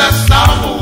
é salvo